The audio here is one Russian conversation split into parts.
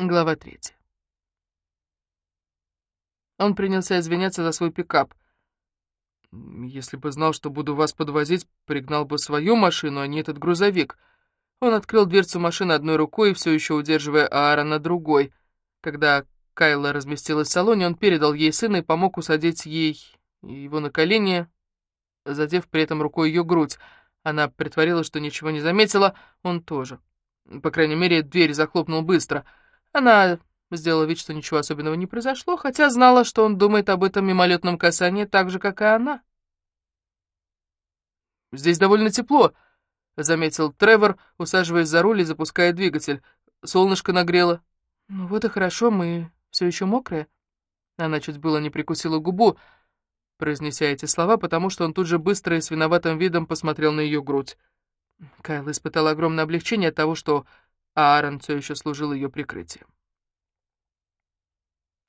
Глава третья. Он принялся извиняться за свой пикап. «Если бы знал, что буду вас подвозить, пригнал бы свою машину, а не этот грузовик». Он открыл дверцу машины одной рукой, все еще удерживая Аарона другой. Когда Кайла разместилась в салоне, он передал ей сына и помог усадить ей его на колени, задев при этом рукой ее грудь. Она притворила, что ничего не заметила, он тоже. По крайней мере, дверь захлопнул быстро — она сделала вид, что ничего особенного не произошло, хотя знала, что он думает об этом мимолетном касании так же, как и она. «Здесь довольно тепло», — заметил Тревор, усаживаясь за руль и запуская двигатель. «Солнышко нагрело». «Ну вот и хорошо, мы все еще мокрые». Она чуть было не прикусила губу, произнеся эти слова, потому что он тут же быстро и с виноватым видом посмотрел на ее грудь. Кайл испытал огромное облегчение от того, что а Аарон все еще служил ее прикрытием.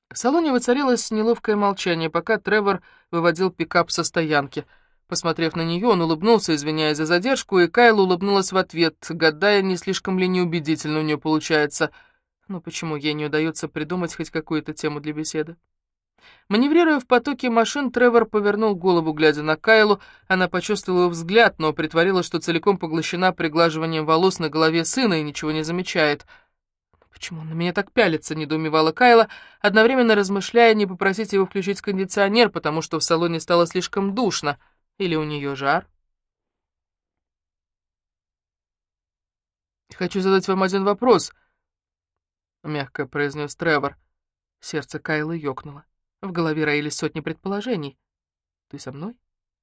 В салоне воцарилось неловкое молчание, пока Тревор выводил пикап со стоянки. Посмотрев на нее, он улыбнулся, извиняясь за задержку, и Кайл улыбнулась в ответ, гадая, не слишком ли неубедительно у нее получается. Но почему ей не удается придумать хоть какую-то тему для беседы? Маневрируя в потоке машин, Тревор повернул голову, глядя на Кайлу. Она почувствовала взгляд, но притворила, что целиком поглощена приглаживанием волос на голове сына и ничего не замечает. «Почему он на меня так пялится?» — недоумевала Кайла, одновременно размышляя, не попросить его включить кондиционер, потому что в салоне стало слишком душно. Или у нее жар? «Хочу задать вам один вопрос», — мягко произнес Тревор. Сердце Кайлы ёкнуло. В голове роились сотни предположений. «Ты со мной?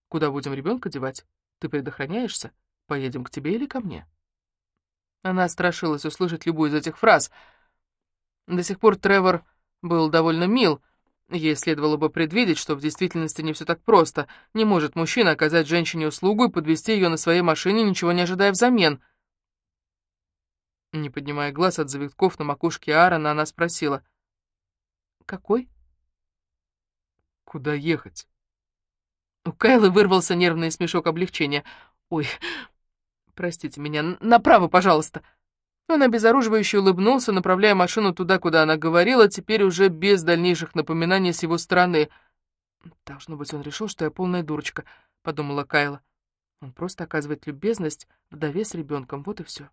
Куда будем ребенка девать? Ты предохраняешься? Поедем к тебе или ко мне?» Она страшилась услышать любую из этих фраз. До сих пор Тревор был довольно мил. Ей следовало бы предвидеть, что в действительности не все так просто. Не может мужчина оказать женщине услугу и подвести ее на своей машине, ничего не ожидая взамен. Не поднимая глаз от завитков на макушке Аарона, она спросила. «Какой?» Куда ехать? У Кайлы вырвался нервный смешок облегчения. «Ой, простите меня, направо, пожалуйста». Он обезоруживающе улыбнулся, направляя машину туда, куда она говорила, теперь уже без дальнейших напоминаний с его стороны. «Должно быть, он решил, что я полная дурочка», — подумала Кайла. «Он просто оказывает любезность вдове с ребенком, вот и все».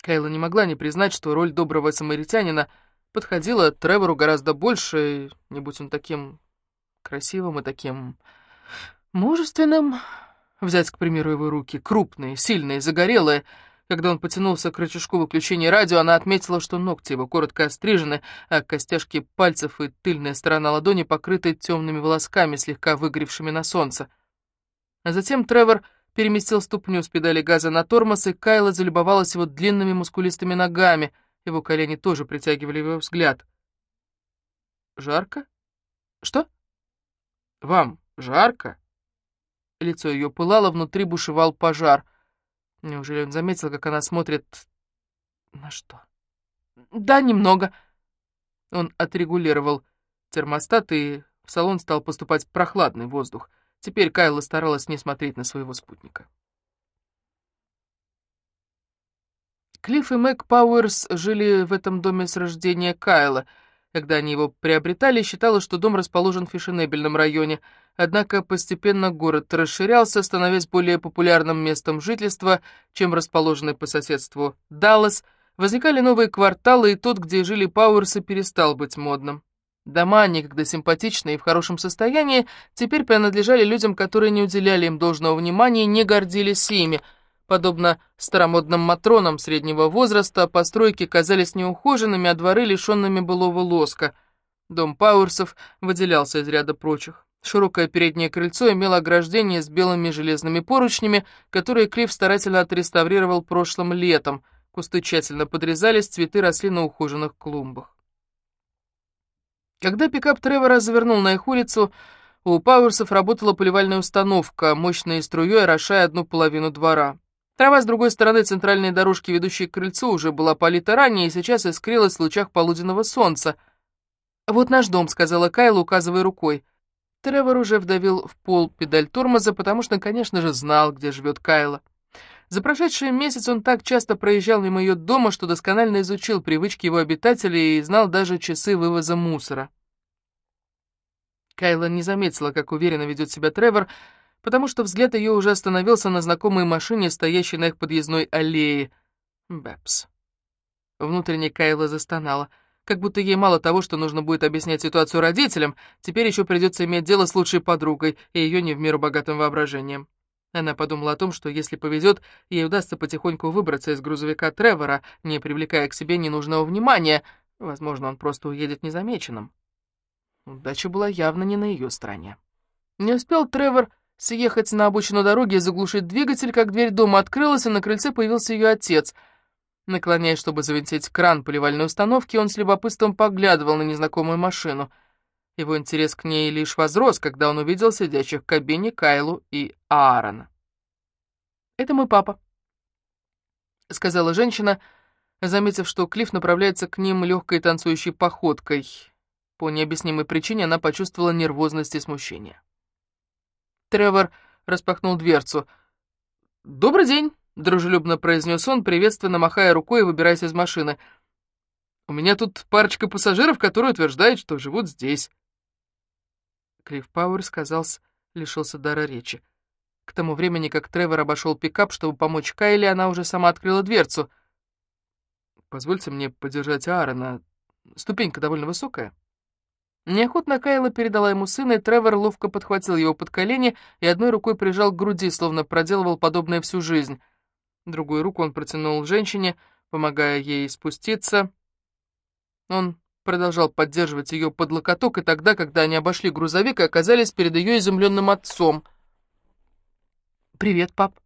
Кайла не могла не признать, что роль доброго самаритянина — подходила Тревору гораздо больше, не будь он таким красивым и таким мужественным. Взять, к примеру, его руки, крупные, сильные, загорелые. Когда он потянулся к рычажку выключения радио, она отметила, что ногти его коротко острижены, а костяшки пальцев и тыльная сторона ладони покрыты темными волосками, слегка выгоревшими на солнце. А затем Тревор переместил ступню с педали газа на тормоз, и Кайла залюбовалась его длинными мускулистыми ногами — его колени тоже притягивали его взгляд. «Жарко? Что?» «Вам жарко?» Лицо ее пылало, внутри бушевал пожар. Неужели он заметил, как она смотрит... На что? «Да, немного». Он отрегулировал термостат, и в салон стал поступать прохладный воздух. Теперь Кайла старалась не смотреть на своего спутника. Клифф и Мэг Пауэрс жили в этом доме с рождения Кайла. Когда они его приобретали, считалось, что дом расположен в фешенебельном районе. Однако постепенно город расширялся, становясь более популярным местом жительства, чем расположенный по соседству Даллас. Возникали новые кварталы, и тот, где жили Пауэрсы, перестал быть модным. Дома, некогда симпатичные и в хорошем состоянии, теперь принадлежали людям, которые не уделяли им должного внимания и не гордились ими – Подобно старомодным матронам среднего возраста, постройки казались неухоженными, а дворы лишенными былого лоска. Дом Пауэрсов выделялся из ряда прочих. Широкое переднее крыльцо имело ограждение с белыми железными поручнями, которые Клифф старательно отреставрировал прошлым летом. Кусты тщательно подрезались, цветы росли на ухоженных клумбах. Когда пикап Тревора завернул на их улицу, у Пауэрсов работала поливальная установка, мощной струей орошая одну половину двора. Трава с другой стороны центральной дорожки, ведущей к крыльцу, уже была полита ранее и сейчас искрилась в лучах полуденного солнца. «Вот наш дом», — сказала Кайла, указывая рукой. Тревор уже вдавил в пол педаль тормоза, потому что, конечно же, знал, где живет Кайла. За прошедший месяц он так часто проезжал мимо ее дома, что досконально изучил привычки его обитателей и знал даже часы вывоза мусора. Кайла не заметила, как уверенно ведет себя Тревор, потому что взгляд ее уже остановился на знакомой машине, стоящей на их подъездной аллее. Бэпс. Внутренне Кайла застонала. Как будто ей мало того, что нужно будет объяснять ситуацию родителям, теперь еще придется иметь дело с лучшей подругой и ее не в меру богатым воображением. Она подумала о том, что если повезет, ей удастся потихоньку выбраться из грузовика Тревора, не привлекая к себе ненужного внимания. Возможно, он просто уедет незамеченным. Удача была явно не на ее стороне. Не успел Тревор съехать на обочину дороги и заглушить двигатель, как дверь дома открылась, и на крыльце появился ее отец. Наклоняясь, чтобы завинтить кран поливальной установки, он с любопытством поглядывал на незнакомую машину — его интерес к ней лишь возрос, когда он увидел сидящих в кабине Кайлу и Аарона. «Это мой папа», — сказала женщина, заметив, что Клифф направляется к ним легкой танцующей походкой. По необъяснимой причине она почувствовала нервозность и смущение. Тревор распахнул дверцу. «Добрый день», — дружелюбно произнес он, приветственно махая рукой и выбираясь из машины. «У меня тут парочка пассажиров, которые утверждают, что живут здесь». Клифф Пауэрс, казалось, лишился дара речи. К тому времени, как Тревор обошел пикап, чтобы помочь Кайли, она уже сама открыла дверцу. «Позвольте мне подержать Аарона. Ступенька довольно высокая». Неохотно Кайла передала ему сына, и Тревор ловко подхватил его под колени и одной рукой прижал к груди, словно проделывал подобное всю жизнь. Другую руку он протянул женщине, помогая ей спуститься. Он продолжал поддерживать ее под локоток и тогда, когда они обошли грузовик и оказались перед ее изумленным отцом. «Привет, пап».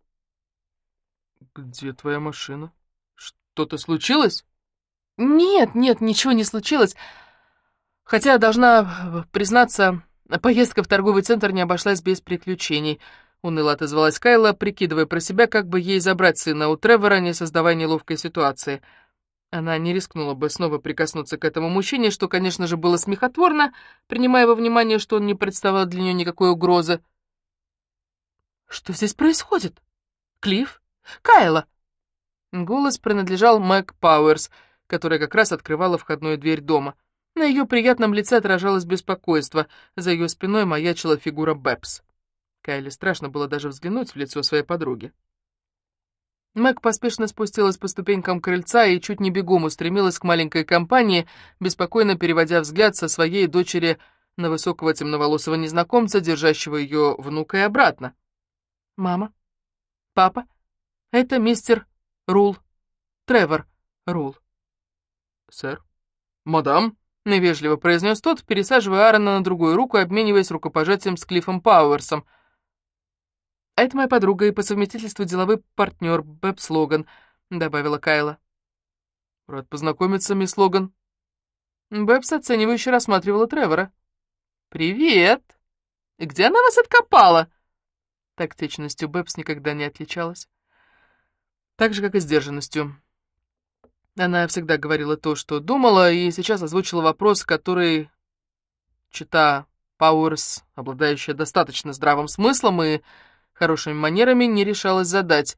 «Где твоя машина? Что-то случилось?» «Нет, нет, ничего не случилось. Хотя, должна признаться, поездка в торговый центр не обошлась без приключений». Уныло отозвалась Кайла, прикидывая про себя, как бы ей забрать сына у Тревора, не создавая неловкой ситуации. Она не рискнула бы снова прикоснуться к этому мужчине, что, конечно же, было смехотворно, принимая во внимание, что он не представлял для нее никакой угрозы. «Что здесь происходит? Клифф? Кайла?» Голос принадлежал Мэг Пауэрс, которая как раз открывала входную дверь дома. На ее приятном лице отражалось беспокойство, за ее спиной маячила фигура Бэпс. Кайле страшно было даже взглянуть в лицо своей подруги. Мэг поспешно спустилась по ступенькам крыльца и чуть не бегом устремилась к маленькой компании, беспокойно переводя взгляд со своей дочери на высокого темноволосого незнакомца, держащего ее внука и обратно. «Мама? Папа? Это мистер Рул. Тревор Рул». «Сэр? Мадам?» — невежливо произнес тот, пересаживая Аарона на другую руку и обмениваясь рукопожатием с Клиффом Пауэрсом — «А это моя подруга и по совместительству деловой партнер Бэбс Логан», — добавила Кайла. «Рад познакомиться, мисс Логан». Бэбс оценивающе рассматривала Тревора. «Привет! Где она вас откопала?» Тактичностью Бэбс никогда не отличалась. Так же, как и сдержанностью. Она всегда говорила то, что думала, и сейчас озвучила вопрос, который, чита Пауэрс, обладающая достаточно здравым смыслом и хорошими манерами не решалась задать.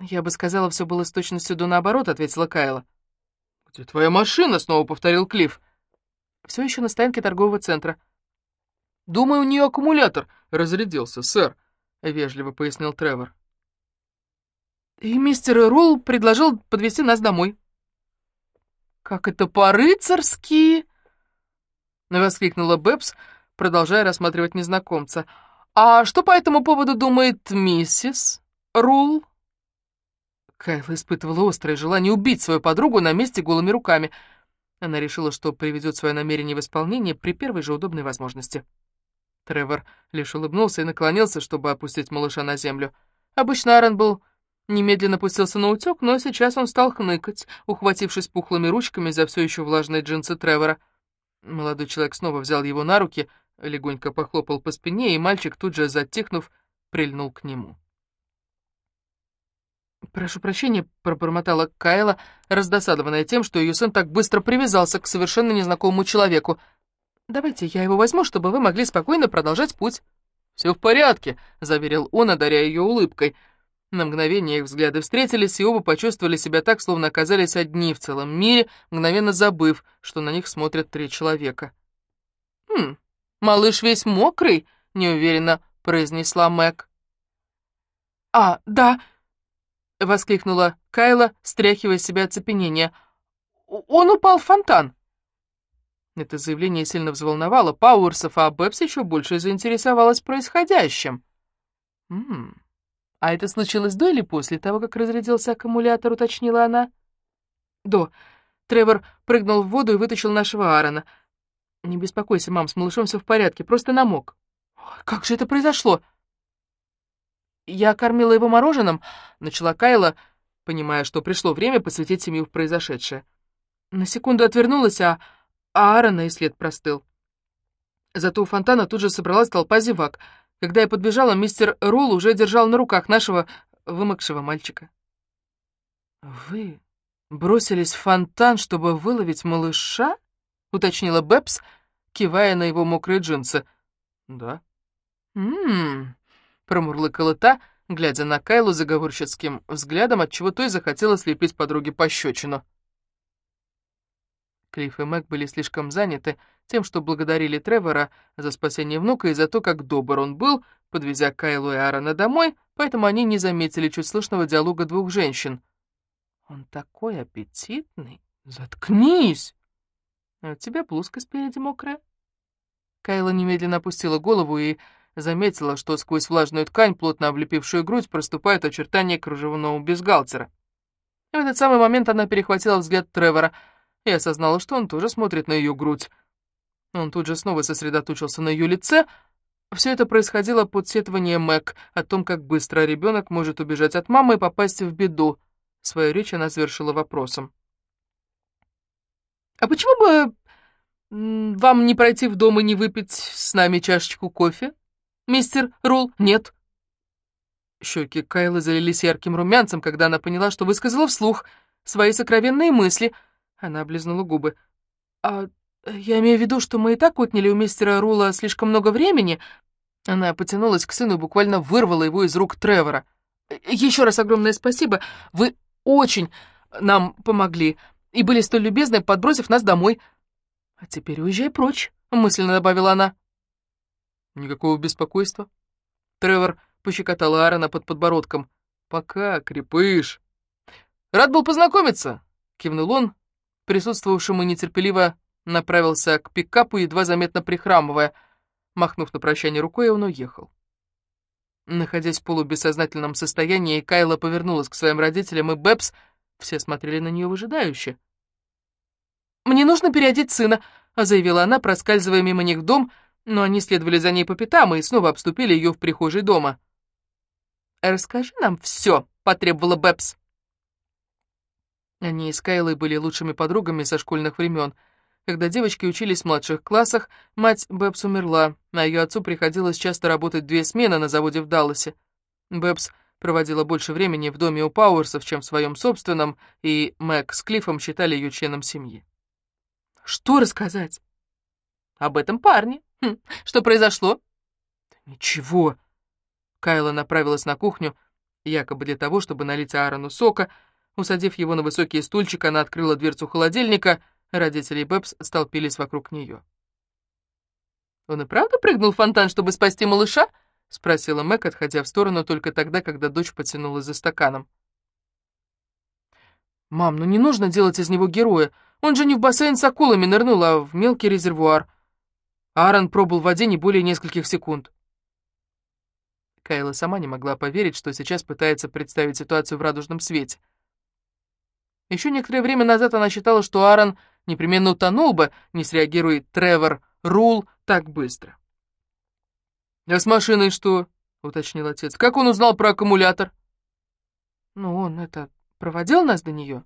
«Я бы сказала, все было с точностью до наоборот», — ответила Кайла. «Где твоя машина?» — снова повторил Клифф. «Все еще на стоянке торгового центра». «Думаю, у нее аккумулятор разрядился, сэр», — вежливо пояснил Тревор. «И мистер Ролл предложил подвезти нас домой». «Как это по-рыцарски!» — воскликнула Бэбс, продолжая рассматривать незнакомца. «А что по этому поводу думает миссис Рул?» Кайла испытывала острое желание убить свою подругу на месте голыми руками. Она решила, что приведет свое намерение в исполнение при первой же удобной возможности. Тревор лишь улыбнулся и наклонился, чтобы опустить малыша на землю. Обычно Аарон был немедленно пустился на утек, но сейчас он стал хныкать, ухватившись пухлыми ручками за все еще влажные джинсы Тревора. Молодой человек снова взял его на руки — легонько похлопал по спине, и мальчик, тут же затихнув, прильнул к нему. «Прошу прощения», — пробормотала Кайла, раздосадованная тем, что ее сын так быстро привязался к совершенно незнакомому человеку. «Давайте я его возьму, чтобы вы могли спокойно продолжать путь». «Все в порядке», — заверил он, одаряя ее улыбкой. На мгновение их взгляды встретились, и оба почувствовали себя так, словно оказались одни в целом мире, мгновенно забыв, что на них смотрят три человека. «Хм, малыш весь мокрый», — неуверенно произнесла Мэг. «А, да», — воскликнула Кайла, стряхивая себя оцепенение. «Он упал в фонтан». Это заявление сильно взволновало Пауэрсов, а Бэбс еще больше заинтересовалась происходящим. «М а это случилось до или после того, как разрядился аккумулятор?» — уточнила она. «До. Тревор прыгнул в воду и вытащил нашего Аарона. Не беспокойся, мам, с малышом все в порядке, просто намок». «Как же это произошло?» «Я кормила его мороженым», — начала Кайла, понимая, что пришло время посвятить семью в произошедшее. На секунду отвернулась, а Аарона и след простыл. Зато у фонтана тут же собралась толпа зевак. Когда я подбежала, мистер Рул уже держал на руках нашего вымокшего мальчика. «Вы бросились в фонтан, чтобы выловить малыша?» — уточнила Бэбс, кивая на его мокрые джинсы. «Да». «М-м-м», промурлыкала та, глядя на Кайлу заговорщицким взглядом, отчего той захотела слепить подруге пощечину. Клифф и Мэг были слишком заняты тем, что благодарили Тревора за спасение внука и за то, как добр он был, подвезя Кайлу и Аарона домой, поэтому они не заметили чуть слышного диалога двух женщин. «Он такой аппетитный! Заткнись! А у тебя блузка спереди мокрая?» Кайла немедленно опустила голову и заметила, что сквозь влажную ткань, плотно облепившую грудь, проступают очертания кружевного бюстгальтера. В этот самый момент она перехватила взгляд Тревора и осознала, что он тоже смотрит на ее грудь. Он тут же снова сосредоточился на ее лице. Все это происходило под сетование Мэг о том, как быстро ребенок может убежать от мамы и попасть в беду. Свою речь она завершила вопросом. «А почему бы вам не пройти в дом и не выпить с нами чашечку кофе?» мистер Рул, нет». Щеки Кайлы залились ярким румянцем, когда она поняла, что высказала вслух свои сокровенные мысли. Она облизнула губы. «А я имею в виду, что мы и так отняли у мистера Рула слишком много времени». Она потянулась к сыну и буквально вырвала его из рук Тревора. «Еще раз огромное спасибо. Вы очень нам помогли и были столь любезны, подбросив нас домой. А теперь уезжай прочь», — мысленно добавила она. Никакого беспокойства. Тревор пощекотал Аарона под подбородком. «Пока, крепыш!» «Рад был познакомиться!» — кивнул он, присутствовавшему нетерпеливо направился к пикапу, едва заметно прихрамывая. Махнув на прощание рукой, он уехал. Находясь в полубессознательном состоянии, Кайла повернулась к своим родителям, и Бэбс все смотрели на нее выжидающе. «Мне нужно переодеть сына», — заявила она, проскальзывая мимо них в дом, — но они следовали за ней по пятам и снова обступили ее в прихожей дома. «Расскажи нам все», — потребовала Бэбс. Они с Кайлой были лучшими подругами со школьных времен. Когда девочки учились в младших классах, мать Бэбс умерла, а ее отцу приходилось часто работать две смены на заводе в Далласе. Бэбс проводила больше времени в доме у Пауэрсов, чем в своем собственном, и Мэг с Клиффом считали ее членом семьи. «Что рассказать?» «Об этом парне. Хм, что произошло?» «Ничего». Кайла направилась на кухню, якобы для того, чтобы налить Аарону сока. Усадив его на высокий стульчик, она открыла дверцу холодильника. Родители Бэбс столпились вокруг нее. «Он и правда прыгнул в фонтан, чтобы спасти малыша?» — спросила Мэг, отходя в сторону только тогда, когда дочь потянулась за стаканом. «Мам, ну не нужно делать из него героя. Он же не в бассейн с акулами нырнул, а в мелкий резервуар. Аарон пробыл в воде не более нескольких секунд. Кайла сама не могла поверить, что сейчас пытается представить ситуацию в радужном свете. Еще некоторое время назад она считала, что Аарон непременно утонул бы, не среагирует Тревор Рул так быстро. «А с машиной что?» — уточнил отец. «Как он узнал про аккумулятор?» «Ну, он это проводил нас до нее?»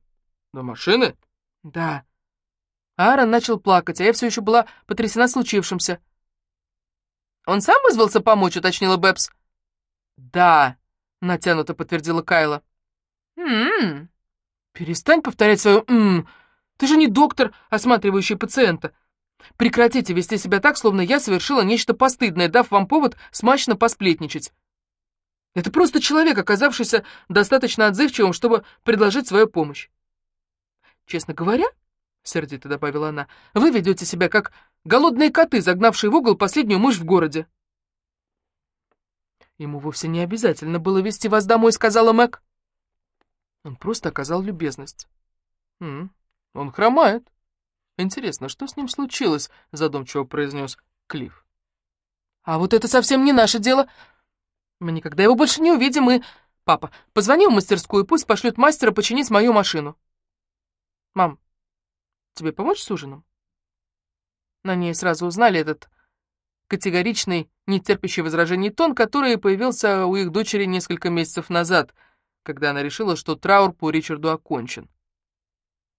«До машины?» «Да. Аарон начал плакать, а я все еще была потрясена случившимся. «Он сам вызвался помочь?» — уточнила Бэбс. «Да», — натянуто подтвердила Кайла. «М-м-м». «Перестань повторять свое «м-м». Ты же не доктор, осматривающий пациента. Прекратите вести себя так, словно я совершила нечто постыдное, дав вам повод смачно посплетничать». Это просто человек, оказавшийся достаточно отзывчивым, чтобы предложить свою помощь. Честно говоря, — сердито добавила она, — вы ведете себя как голодные коты, загнавшие в угол последнюю мышь в городе. Ему вовсе не обязательно было вести вас домой, сказала Мэг. Он просто оказал любезность. М -м, он хромает. Интересно, что с ним случилось, задумчиво произнес Клифф. А вот это совсем не наше дело. Мы никогда его больше не увидим, и... Папа, позвони в мастерскую, пусть пошлют мастера починить мою машину. Мам, тебе помочь с ужином? На ней сразу узнали этот категоричный, не терпящий возражений тон, который появился у их дочери несколько месяцев назад, когда она решила, что траур по Ричарду окончен.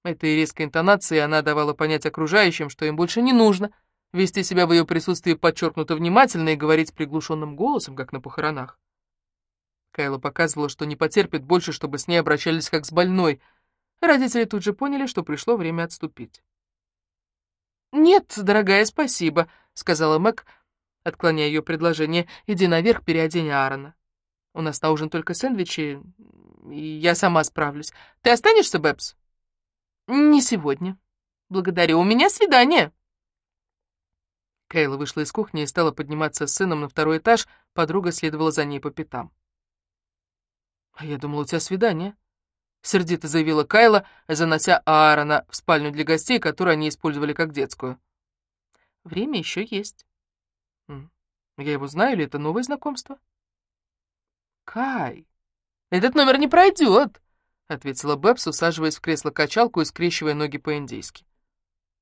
Этой резкой интонацией она давала понять окружающим, что им больше не нужно вести себя в ее присутствии подчеркнуто внимательно и говорить приглушенным голосом, как на похоронах. Кайла показывала, что не потерпит больше, чтобы с ней обращались как с больной. Родители тут же поняли, что пришло время отступить. «Нет, дорогая, спасибо», — сказала Мэг, отклоняя ее предложение. «Иди наверх, переодень Аарона. У нас на ужин только сэндвичи, и я сама справлюсь. Ты останешься, Бэбс?» «Не сегодня. Благодарю. У меня свидание». Кейла вышла из кухни и стала подниматься с сыном на второй этаж, подруга следовала за ней по пятам. «А я думала, у тебя свидание», — сердито заявила Кайла, занося Аарона в спальню для гостей, которую они использовали как детскую. «Время еще есть». «Я его знаю или это новое знакомство?» «Кай, этот номер не пройдет», — ответила Бэбс, усаживаясь в кресло-качалку и скрещивая ноги по-индейски.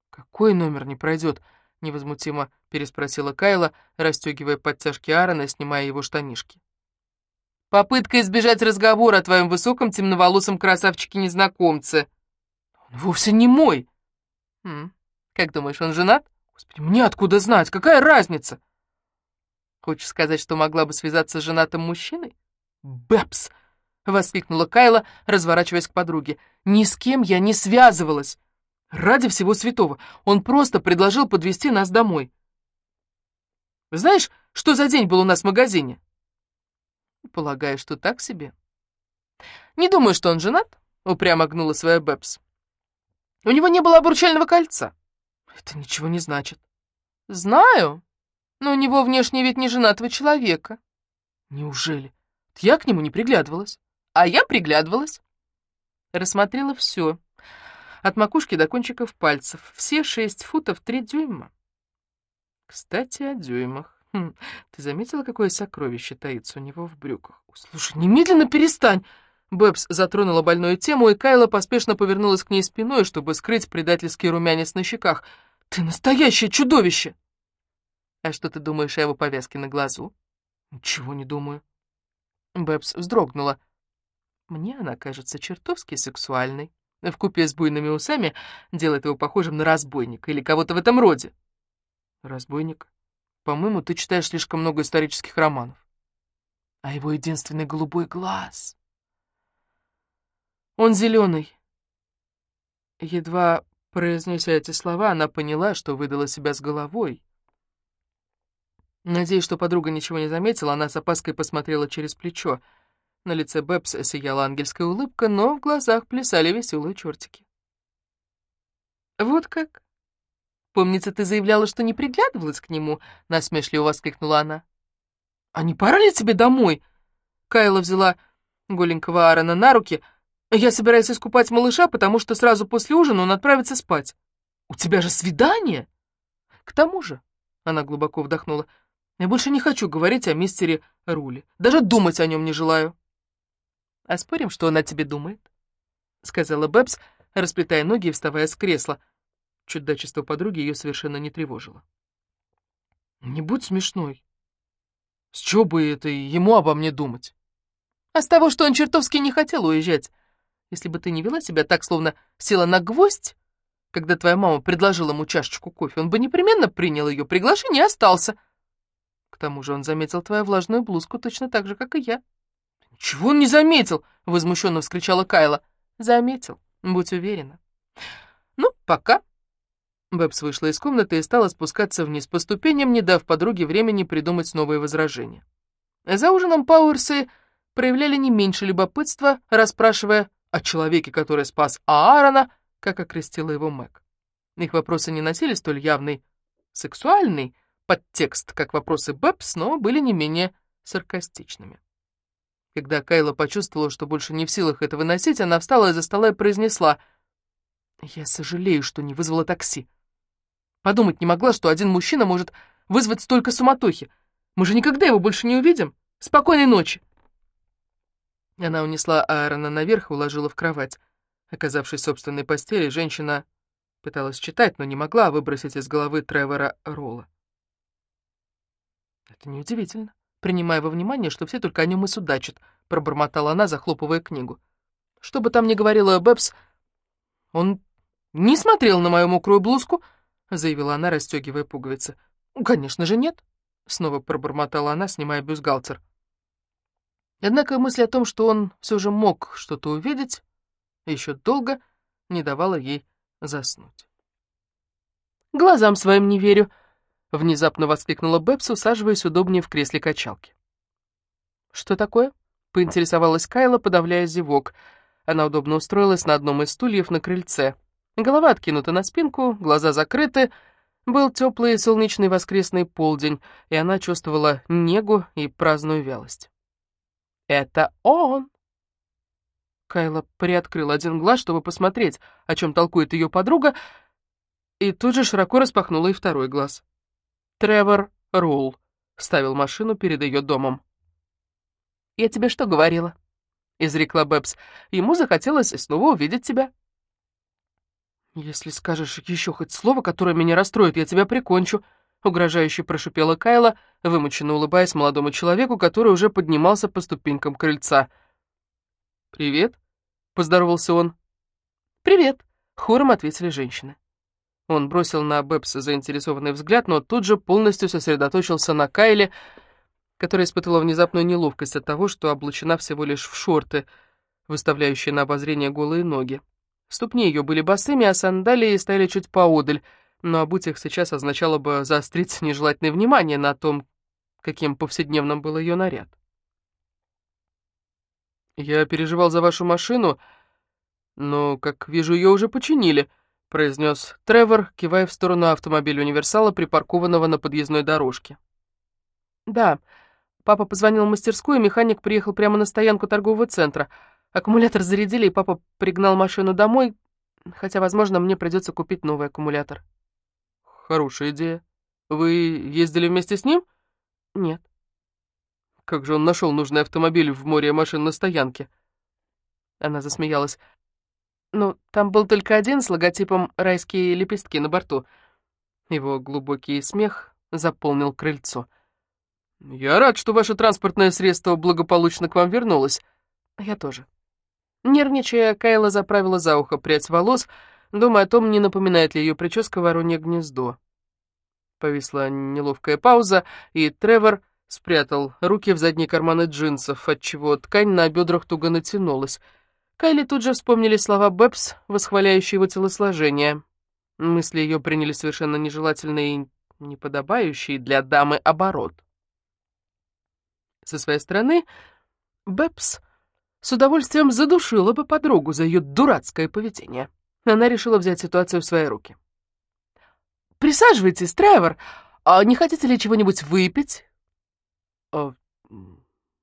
«Какой номер не пройдет?» — невозмутимо переспросила Кайла, расстегивая подтяжки Аарона и снимая его штанишки. «Попытка избежать разговора о твоем высоком темноволосом красавчике-незнакомце». «Он вовсе не мой!» «Хм, как думаешь, он женат?» «Господи, мне откуда знать? Какая разница?» «Хочешь сказать, что могла бы связаться с женатым мужчиной?» «Бэпс!» — воскликнула Кайла, разворачиваясь к подруге. «Ни с кем я не связывалась. Ради всего святого, он просто предложил подвести нас домой. Знаешь, что за день был у нас в магазине?» «Полагаю, что так себе». «Не думаю, что он женат», — упрямо гнула своя Бэпс. «У него не было обручального кольца». «Это ничего не значит». «Знаю, но у него внешний вид не женатого человека». «Неужели? Я к нему не приглядывалась». «А я приглядывалась». Рассмотрела все. От макушки до кончиков пальцев. Все шесть футов три дюйма. Кстати, о дюймах. Хм, ты заметила, какое сокровище таится у него в брюках? Слушай, немедленно перестань! Бэбс затронула больную тему, и Кайла поспешно повернулась к ней спиной, чтобы скрыть предательский румянец на щеках. «Ты настоящее чудовище!» «А что ты думаешь о его повязке на глазу?» «Ничего не думаю». Бэбс вздрогнула. «Мне она кажется чертовски сексуальной. Вкупе с буйными усами делает его похожим на разбойника или кого-то в этом роде». «Разбойник? По-моему, ты читаешь слишком много исторических романов». «А его единственный голубой глаз...» «Он зеленый». Едва произнеся эти слова, она поняла, что выдала себя с головой. Надеясь, что подруга ничего не заметила, она с опаской посмотрела через плечо. На лице Бэбс сияла ангельская улыбка, но в глазах плясали веселые чертики. «Вот как? Помнится, ты заявляла, что не приглядывалась к нему?» — насмешливо воскликнула она. «А не пора ли тебе домой?» Кайла взяла голенького Аарона на руки. «Я собираюсь искупать малыша, потому что сразу после ужина он отправится спать. У тебя же свидание!» «К тому же...» — она глубоко вдохнула. «Я больше не хочу говорить о мистере Руле. Даже думать о нем не желаю». «А спорим, что она тебе думает?» — сказала Бэбс, расплетая ноги и вставая с кресла. Чудачество подруги ее совершенно не тревожило. «Не будь смешной. С чего бы это ему обо мне думать?» «А с того, что он чертовски не хотел уезжать. Если бы ты не вела себя так, словно села на гвоздь, когда твоя мама предложила ему чашечку кофе, он бы непременно принял ее приглашение и остался. К тому же он заметил твою влажную блузку точно так же, как и я». «Чего он не заметил?» — возмущенно вскричала Кайла. «Заметил, будь уверена». «Ну, пока». Бэбс вышла из комнаты и стала спускаться вниз по ступеням, не дав подруге времени придумать новые возражения. За ужином Пауэрсы проявляли не меньше любопытства, расспрашивая о человеке, который спас Аарона, как окрестила его Мэг. Их вопросы не носили столь явный сексуальный подтекст, как вопросы Бэбс, но были не менее саркастичными. Когда Кайла почувствовала, что больше не в силах это выносить, она встала из-за стола и произнесла, «Я сожалею, что не вызвала такси. Подумать не могла, что один мужчина может вызвать столько суматохи. Мы же никогда его больше не увидим. Спокойной ночи!» Она унесла Аарона наверх и уложила в кровать. Оказавшись в собственной постели, женщина пыталась читать, но не могла выбросить из головы Тревора Ролла. «Это неудивительно, принимая во внимание, что все только о нем и судачат», — пробормотала она, захлопывая книгу. «Что бы там ни говорила Бэбс, он не смотрел на мою мокрую блузку», — заявила она, расстегивая пуговицы. «Конечно же нет», — снова пробормотала она, снимая бюстгальтер. Однако мысль о том, что он все же мог что-то увидеть, еще долго не давала ей заснуть. «Глазам своим не верю», — внезапно воскликнула Бэбс, усаживаясь удобнее в кресле качалки. «Что такое?» — поинтересовалась Кайла, подавляя зевок. Она удобно устроилась на одном из стульев на крыльце. Голова откинута на спинку, глаза закрыты. Был теплый солнечный воскресный полдень, и она чувствовала негу и праздную вялость. «Это он!» Кайла приоткрыл один глаз, чтобы посмотреть, о чем толкует ее подруга, и тут же широко распахнула и второй глаз. Тревор Рул ставил машину перед ее домом. «Я тебе что говорила?» — изрекла Бэбс. «Ему захотелось снова увидеть тебя». «Если скажешь еще хоть слово, которое меня расстроит, я тебя прикончу», — угрожающе прошипела Кайла, вымученно улыбаясь молодому человеку, который уже поднимался по ступенькам крыльца. «Привет», — поздоровался он. «Привет», — хором ответили женщины. Он бросил на Бэбса заинтересованный взгляд, но тут же полностью сосредоточился на Кайле, которая испытывала внезапную неловкость от того, что облачена всего лишь в шорты, выставляющие на обозрение голые ноги. Ступни ее были босыми, а сандалии стояли чуть поодаль — но обуть их сейчас означало бы заострить нежелательное внимание на том, каким повседневным был ее наряд. «Я переживал за вашу машину, но, как вижу, ее уже починили», — произнес Тревор, кивая в сторону автомобиля универсала, припаркованного на подъездной дорожке. «Да, папа позвонил в мастерскую, и механик приехал прямо на стоянку торгового центра. Аккумулятор зарядили, и папа пригнал машину домой, хотя, возможно, мне придется купить новый аккумулятор». Хорошая идея. Вы ездили вместе с ним? Нет. Как же он нашел нужный автомобиль в море машин на стоянке? Она засмеялась. Ну, там был только один с логотипом «Райские лепестки» на борту. Его глубокий смех заполнил крыльцо. «Я рад, что ваше транспортное средство благополучно к вам вернулось. Я тоже». Нервничая, Кайла заправила за ухо прядь волос, думая о том, не напоминает ли ее прическа воронье гнездо. Повисла неловкая пауза, и Тревор спрятал руки в задние карманы джинсов, отчего ткань на бедрах туго натянулась. Кайли тут же вспомнили слова Бэбс, восхваляющие его телосложение. Мысли ее приняли совершенно нежелательный и неподобающий для дамы оборот. Со своей стороны, Бэбс с удовольствием задушила бы подругу за ее дурацкое поведение. Она решила взять ситуацию в свои руки. «Присаживайтесь, Тревор. А не хотите ли чего-нибудь выпить?» а,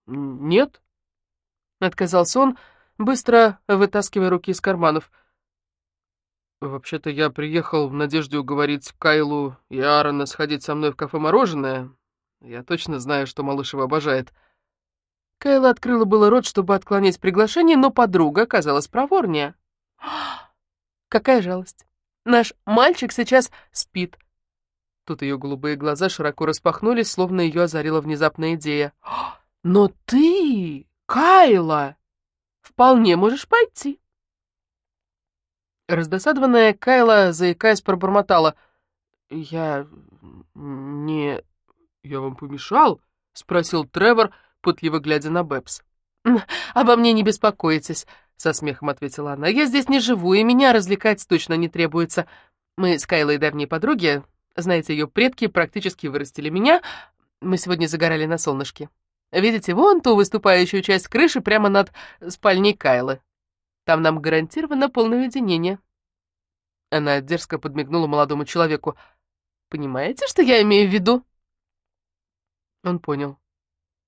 «Нет», — отказался он, быстро вытаскивая руки из карманов. «Вообще-то я приехал в надежде уговорить Кайлу и Аарона сходить со мной в кафе «Мороженое». Я точно знаю, что малыш его обожает». Кайла открыла было рот, чтобы отклонить приглашение, но подруга оказалась проворнее. Какая жалость. Наш мальчик сейчас спит. Тут ее голубые глаза широко распахнулись, словно ее озарила внезапная идея. «Но ты, Кайла, вполне можешь пойти». Раздосадованная Кайла, заикаясь, пробормотала. «Я... не... я вам помешал?» — спросил Тревор, пытливо глядя на Бэбс. «Обо мне не беспокойтесь», — со смехом ответила она. «Я здесь не живу, и меня развлекать точно не требуется. Мы с Кайлой давние подруги. Знаете, ее предки практически вырастили меня. Мы сегодня загорали на солнышке. Видите, вон ту выступающую часть крыши прямо над спальней Кайлы. Там нам гарантировано полное уединение». Она дерзко подмигнула молодому человеку. «Понимаете, что я имею в виду?» Он понял.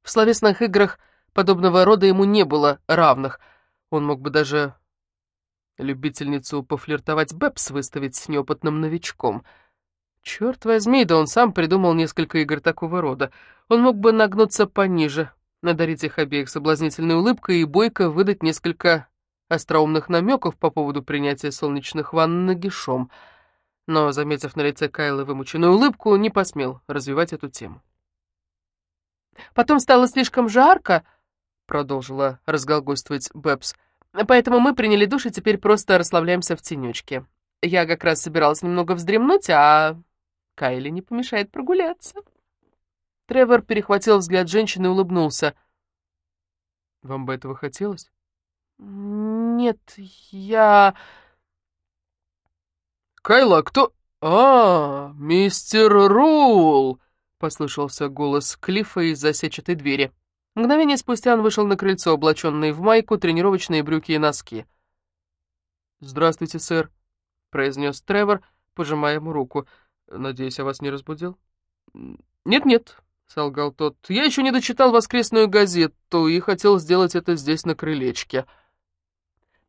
В словесных играх подобного рода ему не было равных. Он мог бы даже любительницу пофлиртовать Бэпс выставить с неопытным новичком. Черт возьми, да он сам придумал несколько игр такого рода. Он мог бы нагнуться пониже, надарить их обеих соблазнительной улыбкой и бойко выдать несколько остроумных намеков по поводу принятия солнечных ванн нагишом. Но, заметив на лице Кайлы вымученную улыбку, не посмел развивать эту тему. «Потом стало слишком жарко», — продолжила разглагольствовать Бэбс, «поэтому мы приняли душ и теперь просто расслабляемся в тенечке. Я как раз собиралась немного вздремнуть, а Кайле не помешает прогуляться». Тревор перехватил взгляд женщины и улыбнулся. «Вам бы этого хотелось?» «Нет, я...» «Кайла, кто...» «А, мистер Рул!» — послышался голос Клиффа из-за сетчатой двери. Мгновение спустя он вышел на крыльцо, облаченный в майку, тренировочные брюки и носки. «Здравствуйте, сэр», — произнес Тревор, пожимая ему руку. «Надеюсь, я вас не разбудил?» «Нет-нет», — солгал тот, — «я еще не дочитал воскресную газету и хотел сделать это здесь, на крылечке».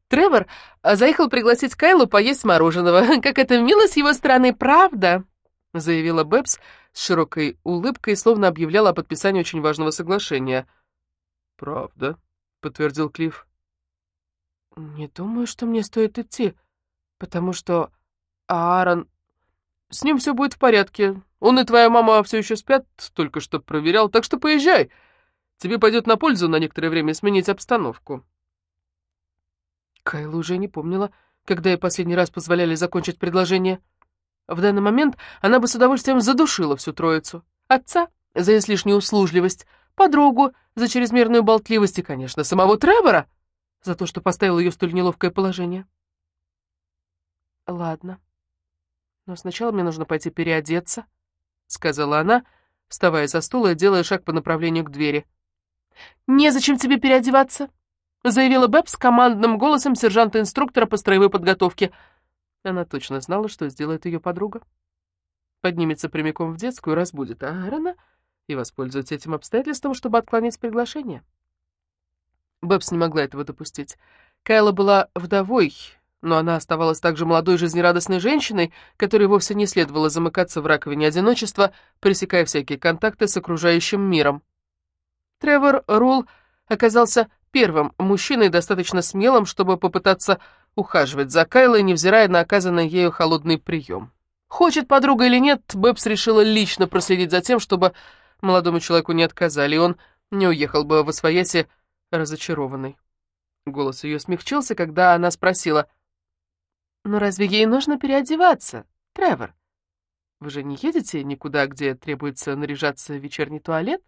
Тревор заехал пригласить Кайлу поесть мороженого. Как это мило с его стороны, правда?» — заявила Бэбс с широкой улыбкой, словно объявляла о подписании очень важного соглашения. «Правда», — подтвердил Клифф. «Не думаю, что мне стоит идти, потому что Аарон... С ним все будет в порядке. Он и твоя мама все еще спят, только что проверял, так что поезжай. Тебе пойдет на пользу на некоторое время сменить обстановку». Кайла уже не помнила, когда ей последний раз позволяли закончить предложение. В данный момент она бы с удовольствием задушила всю троицу. Отца за излишнюю услужливость, подругу за чрезмерную болтливость и, конечно, самого Тревора за то, что поставил ее в столь неловкое положение. «Ладно, но сначала мне нужно пойти переодеться», — сказала она, вставая со стула и делая шаг по направлению к двери. «Незачем тебе переодеваться», — заявила Бэб с командным голосом сержанта-инструктора по строевой подготовке. Она точно знала, что сделает ее подруга. Поднимется прямиком в детскую, разбудит Аарона и воспользуется этим обстоятельством, чтобы отклонить приглашение. Бэбс не могла этого допустить. Кайла была вдовой, но она оставалась также молодой жизнерадостной женщиной, которой вовсе не следовало замыкаться в раковине одиночества, пресекая всякие контакты с окружающим миром. Тревор Рул оказался первым мужчиной достаточно смелым, чтобы попытаться ухаживать за Кайлой, невзирая на оказанный ею холодный прием. Хочет подруга или нет, Бэбс решила лично проследить за тем, чтобы молодому человеку не отказали, и он не уехал бы в Освояси разочарованный. Голос ее смягчился, когда она спросила, «Ну разве ей нужно переодеваться, Тревор? Вы же не едете никуда, где требуется наряжаться в вечерний туалет?»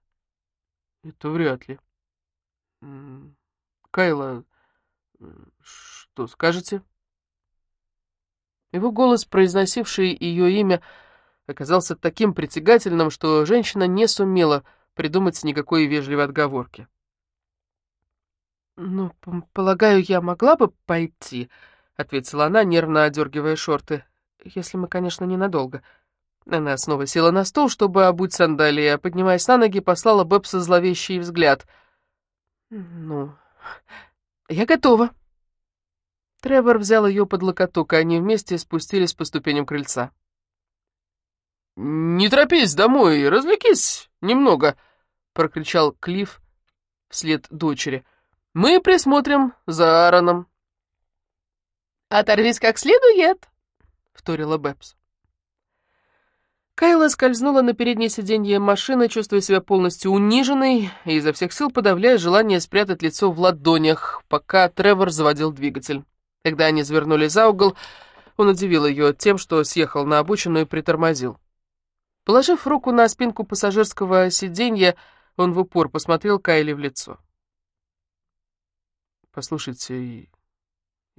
«Это вряд ли», Кайла, что скажете?» Его голос, произносивший ее имя, оказался таким притягательным, что женщина не сумела придумать никакой вежливой отговорки. «Ну, полагаю, я могла бы пойти», — ответила она, нервно одергивая шорты, «если мы, конечно, ненадолго». Она снова села на стол, чтобы обуть сандалии, а, поднимаясь на ноги, послала Бэбса зловещий взгляд — «Ну, я готова». Тревор взял ее под локоток, и они вместе спустились по ступеням крыльца. «Не торопись домой, развлекись немного», — прокричал Клифф вслед дочери. «Мы присмотрим за Аароном». «Оторвись как следует», — вторила Бэбс. Кайла скользнула на переднее сиденье машины, чувствуя себя полностью униженной и изо всех сил подавляя желание спрятать лицо в ладонях, пока Тревор заводил двигатель. Когда они завернули за угол, он удивил ее тем, что съехал на обочину и притормозил. Положив руку на спинку пассажирского сиденья, он в упор посмотрел Кайле в лицо. «Послушайте,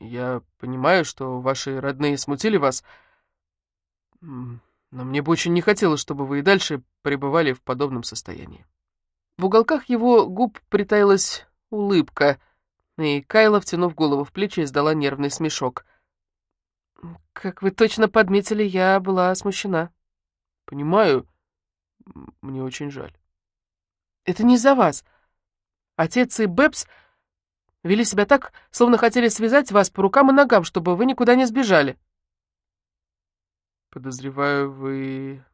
я понимаю, что ваши родные смутили вас...» Но мне бы очень не хотелось, чтобы вы и дальше пребывали в подобном состоянии. В уголках его губ притаилась улыбка, и Кайла, втянув голову в плечи, издала нервный смешок. «Как вы точно подметили, я была смущена». «Понимаю. Мне очень жаль». «Это не из-за вас. Отец и Бэбс вели себя так, словно хотели связать вас по рукам и ногам, чтобы вы никуда не сбежали». «Подозреваю, вы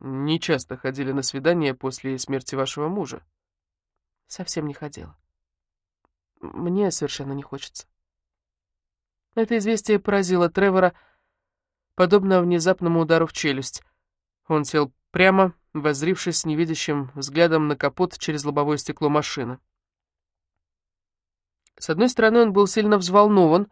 не часто ходили на свидания после смерти вашего мужа?» «Совсем не ходила. Мне совершенно не хочется». Это известие поразило Тревора, подобно внезапному удару в челюсть. Он сел прямо, воззрившись невидящим взглядом на капот через лобовое стекло машины. С одной стороны, он был сильно взволнован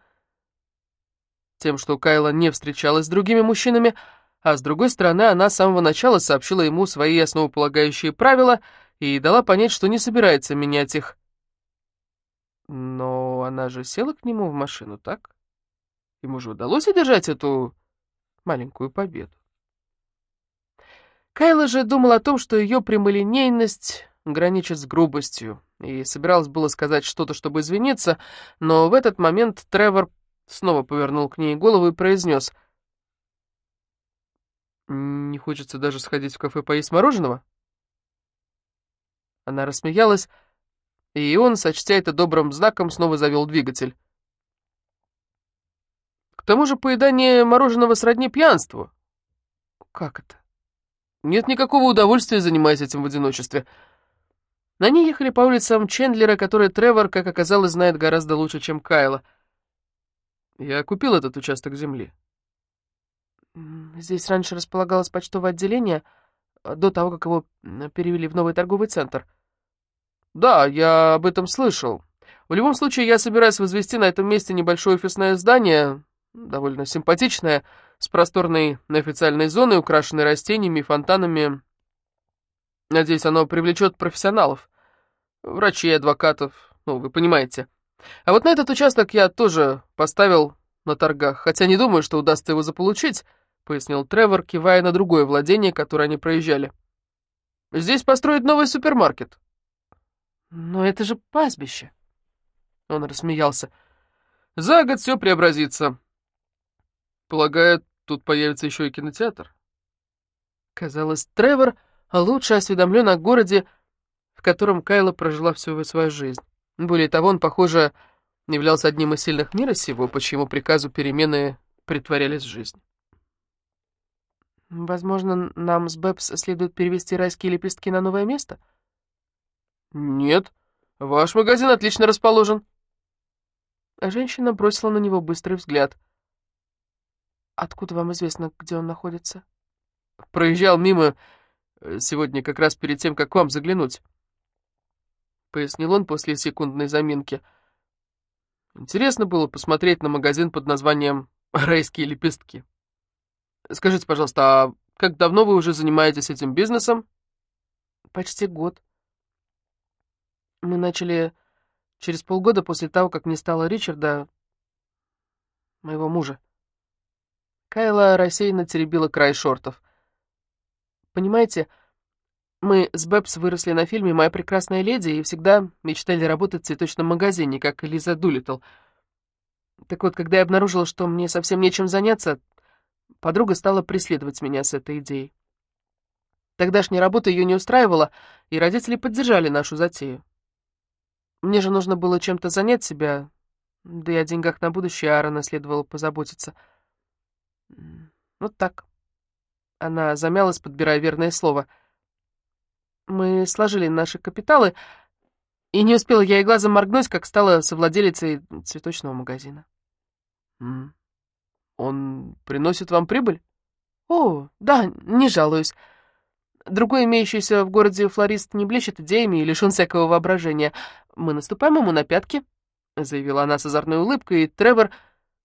тем, что Кайла не встречалась с другими мужчинами, а с другой стороны, она с самого начала сообщила ему свои основополагающие правила и дала понять, что не собирается менять их. Но она же села к нему в машину, так? Ему же удалось одержать эту маленькую победу. Кайла же думал о том, что ее прямолинейность граничит с грубостью, и собиралась было сказать что-то, чтобы извиниться, но в этот момент Тревор снова повернул к ней голову и произнес. «Не хочется даже сходить в кафе поесть мороженого?» Она рассмеялась, и он, сочтя это добрым знаком, снова завел двигатель. «К тому же поедание мороженого сродни пьянству». «Как это?» «Нет никакого удовольствия, занимаясь этим в одиночестве». Они ехали по улицам Чендлера, который Тревор, как оказалось, знает гораздо лучше, чем Кайла. Я купил этот участок земли. Здесь раньше располагалось почтовое отделение, э, до того, как его перевели в новый торговый центр. Да, я об этом слышал. В любом случае, я собираюсь возвести на этом месте небольшое офисное здание, довольно симпатичное, с просторной официальной зоной, украшенной растениями и фонтанами, Надеюсь, оно привлечет профессионалов. Врачей, адвокатов, ну, вы понимаете. А вот на этот участок я тоже поставил на торгах, хотя не думаю, что удастся его заполучить, пояснил Тревор, кивая на другое владение, которое они проезжали. Здесь построить новый супермаркет. Но это же пастбище. Он рассмеялся. За год все преобразится. Полагаю, тут появится еще и кинотеатр. Казалось, Тревор лучше осведомлен о городе, в котором Кайла прожила всю свою жизнь. Более того, он, похоже, являлся одним из сильных мира сего, по чьему приказу перемены притворялись в жизнь. «Возможно, нам с Бэбс следует перевести райские лепестки на новое место?» «Нет, ваш магазин отлично расположен». А женщина бросила на него быстрый взгляд. «Откуда вам известно, где он находится?» «Проезжал мимо сегодня как раз перед тем, как к вам заглянуть», — пояснил он после секундной заминки. «Интересно было посмотреть на магазин под названием «Райские лепестки». Скажите, пожалуйста, а как давно вы уже занимаетесь этим бизнесом?» «Почти год. Мы начали через полгода после того, как не стало Ричарда, моего мужа». Кайла рассеянно теребила край шортов. Понимаете, мы с Бэбс выросли на фильме «Моя прекрасная леди» и всегда мечтали работать в цветочном магазине, как Лиза Дулиттл. Так вот, когда я обнаружила, что мне совсем нечем заняться, подруга стала преследовать меня с этой идеей. Тогдашняя работа ее не устраивала, и родители поддержали нашу затею. Мне же нужно было чем-то занять себя, да и о деньгах на будущее Аарона следовало позаботиться. Вот так. Она замялась, подбирая верное слово. Мы сложили наши капиталы, и не успела я и глазом моргнуть, как стала совладелицей цветочного магазина. Он приносит вам прибыль? О, да, не жалуюсь. Другой имеющийся в городе флорист не блещет идеями и лишен всякого воображения. Мы наступаем ему на пятки, — заявила она с озорной улыбкой, и Тревор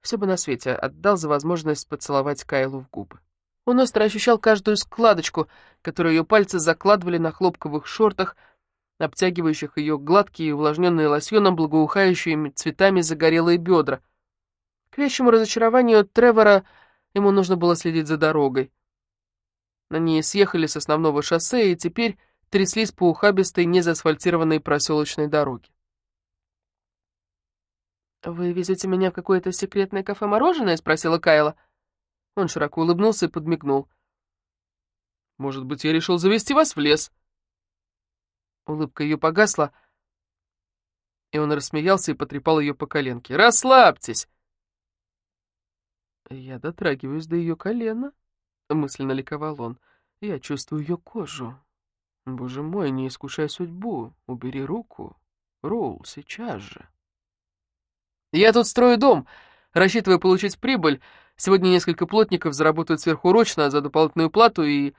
все бы на свете отдал за возможность поцеловать Кайлу в губы. Он остро ощущал каждую складочку, которую ее пальцы закладывали на хлопковых шортах, обтягивающих ее гладкие, увлажненные лосьоном, благоухающими цветами загорелые бедра. К вещему разочарованию Тревора ему нужно было следить за дорогой. Они съехали с основного шоссе, и теперь тряслись по ухабистой, незаасфальтированной проселочной дороге. «Вы везете меня в какое-то секретное кафе-мороженое?» — спросила Кайла. Он широко улыбнулся и подмигнул. «Может быть, я решил завести вас в лес?» Улыбка ее погасла, и он рассмеялся и потрепал ее по коленке. «Расслабьтесь!» «Я дотрагиваюсь до ее колена», — мысленно ликовал он. «Я чувствую ее кожу. Боже мой, не искушай судьбу. Убери руку. Роул, сейчас же». «Я тут строю дом, рассчитываю получить прибыль. Сегодня несколько плотников заработают сверхурочно за дополнительную плату, и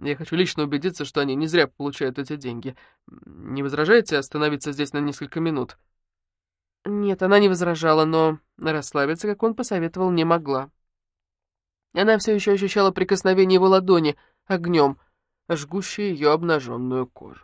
я хочу лично убедиться, что они не зря получают эти деньги. Не возражаете остановиться здесь на несколько минут?» Нет, она не возражала, но расслабиться, как он посоветовал, не могла. Она все еще ощущала прикосновение его ладони огнем, жгущее ее обнаженную кожу.